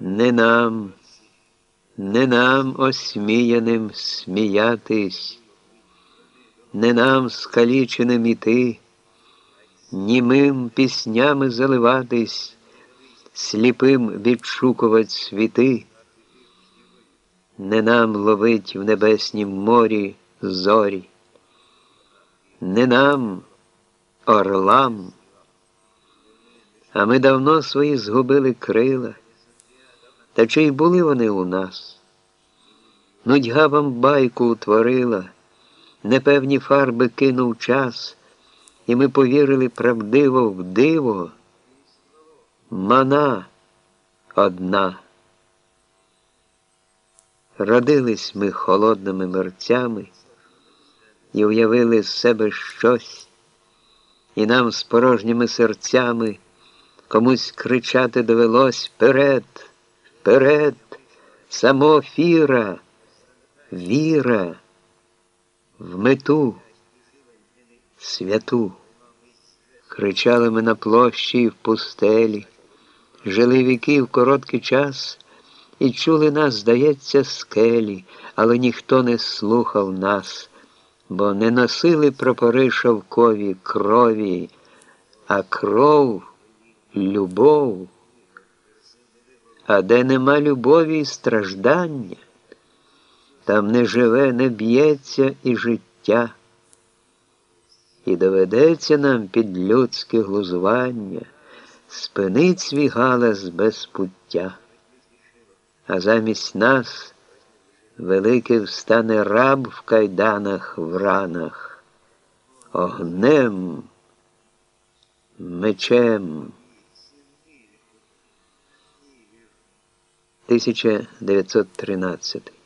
Не нам, не нам осміяним сміятись, не нам скаліченим іти, німим піснями заливатись, сліпим відшукувати світи, не нам ловить в небеснім морі зорі, не нам орлам, а ми давно свої згубили крила. Та чи й були вони у нас? Нудьга вам байку утворила, непевні фарби кинув час, і ми повірили правдиво в диво. Мана одна. Родились ми холодними мерцями і уявили з себе щось, і нам з порожніми серцями комусь кричати довелось вперед. Вперед, самофіра, віра в мету святу. Кричали ми на площі і в пустелі, жили віки в короткий час і чули нас, здається, скелі, але ніхто не слухав нас, бо не носили прапори шовкові крові, а кров, любов. А де нема любові і страждання, там не живе, не б'ється і життя, і доведеться нам під людське глузування спинить свій галас без пуття, а замість нас великий встане раб в кайданах в ранах, огнем, мечем. 1913